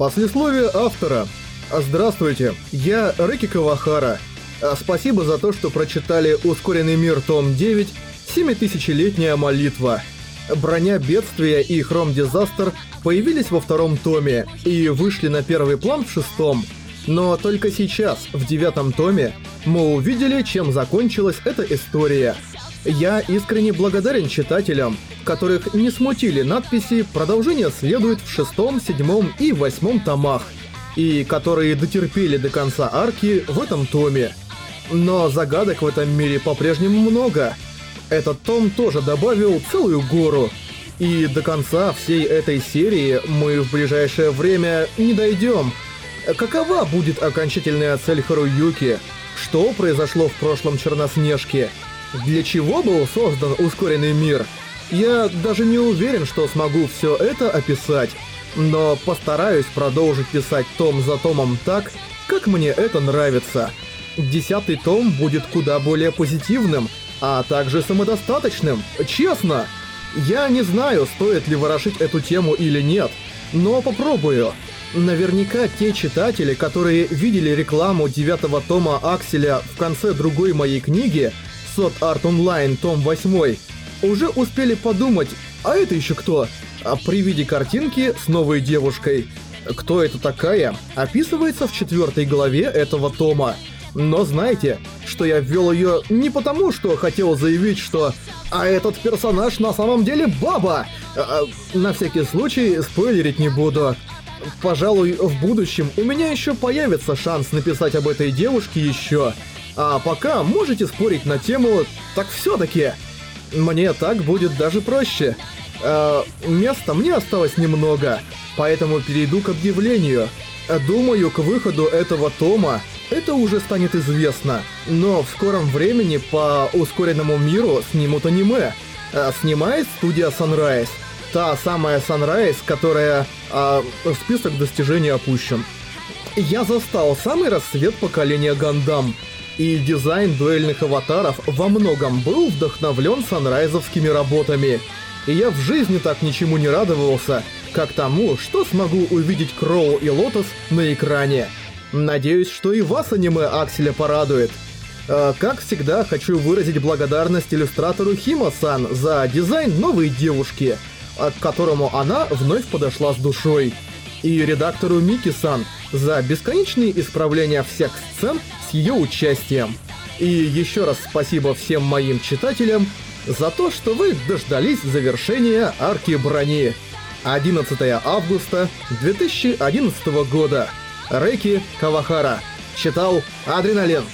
Послесловие автора. Здравствуйте, я Рэки Кавахара. А, Спасибо за то, что прочитали «Ускоренный мир. Том 9. Семитысячелетняя молитва». «Броня бедствия» и «Хром Дизастер» появились во втором томе и вышли на первый план в шестом. Но только сейчас, в девятом томе, мы увидели, чем закончилась эта история. Я искренне благодарен читателям, которых не смутили надписи «Продолжение следует в шестом, седьмом и восьмом томах», и которые дотерпели до конца арки в этом томе. Но загадок в этом мире по-прежнему много. Этот том тоже добавил целую гору. И до конца всей этой серии мы в ближайшее время не дойдем. Какова будет окончательная цель Харуюки? Что произошло в прошлом Черноснежке? Для чего был создан ускоренный мир? Я даже не уверен, что смогу все это описать, но постараюсь продолжить писать том за томом так, как мне это нравится. Десятый том будет куда более позитивным, а также самодостаточным, честно. Я не знаю, стоит ли ворошить эту тему или нет, но попробую. Наверняка те читатели, которые видели рекламу девятого тома Акселя в конце другой моей книги, Сот Арт Онлайн, том 8, уже успели подумать, а это еще кто? А при виде картинки с новой девушкой. Кто это такая, описывается в четвертой главе этого тома. Но знайте, что я ввел ее не потому, что хотел заявить, что «А этот персонаж на самом деле баба!» а, На всякий случай спойлерить не буду. Пожалуй, в будущем у меня еще появится шанс написать об этой девушке еще. А пока можете спорить на тему «Так все-таки». Мне так будет даже проще. Э, места мне осталось немного, поэтому перейду к объявлению. Думаю, к выходу этого тома это уже станет известно, но в скором времени по ускоренному миру снимут аниме. Э, снимает студия Sunrise. Та самая Sunrise, которая э, список достижений опущен. Я застал самый рассвет поколения Гандам, и дизайн дуэльных аватаров во многом был вдохновлен санрайзовскими работами. И я в жизни так ничему не радовался, как тому, что смогу увидеть Кроу и Лотос на экране. Надеюсь, что и вас аниме Акселя порадует. Э, как всегда, хочу выразить благодарность иллюстратору Хима-сан за дизайн новой девушки, к которому она вновь подошла с душой. И редактору Мики-сан за бесконечные исправления всех сцен с ее участием. И еще раз спасибо всем моим читателям за то, что вы дождались завершения арки брони. 11 августа 2011 года. Рэки Кавахара. Читал Адреналин.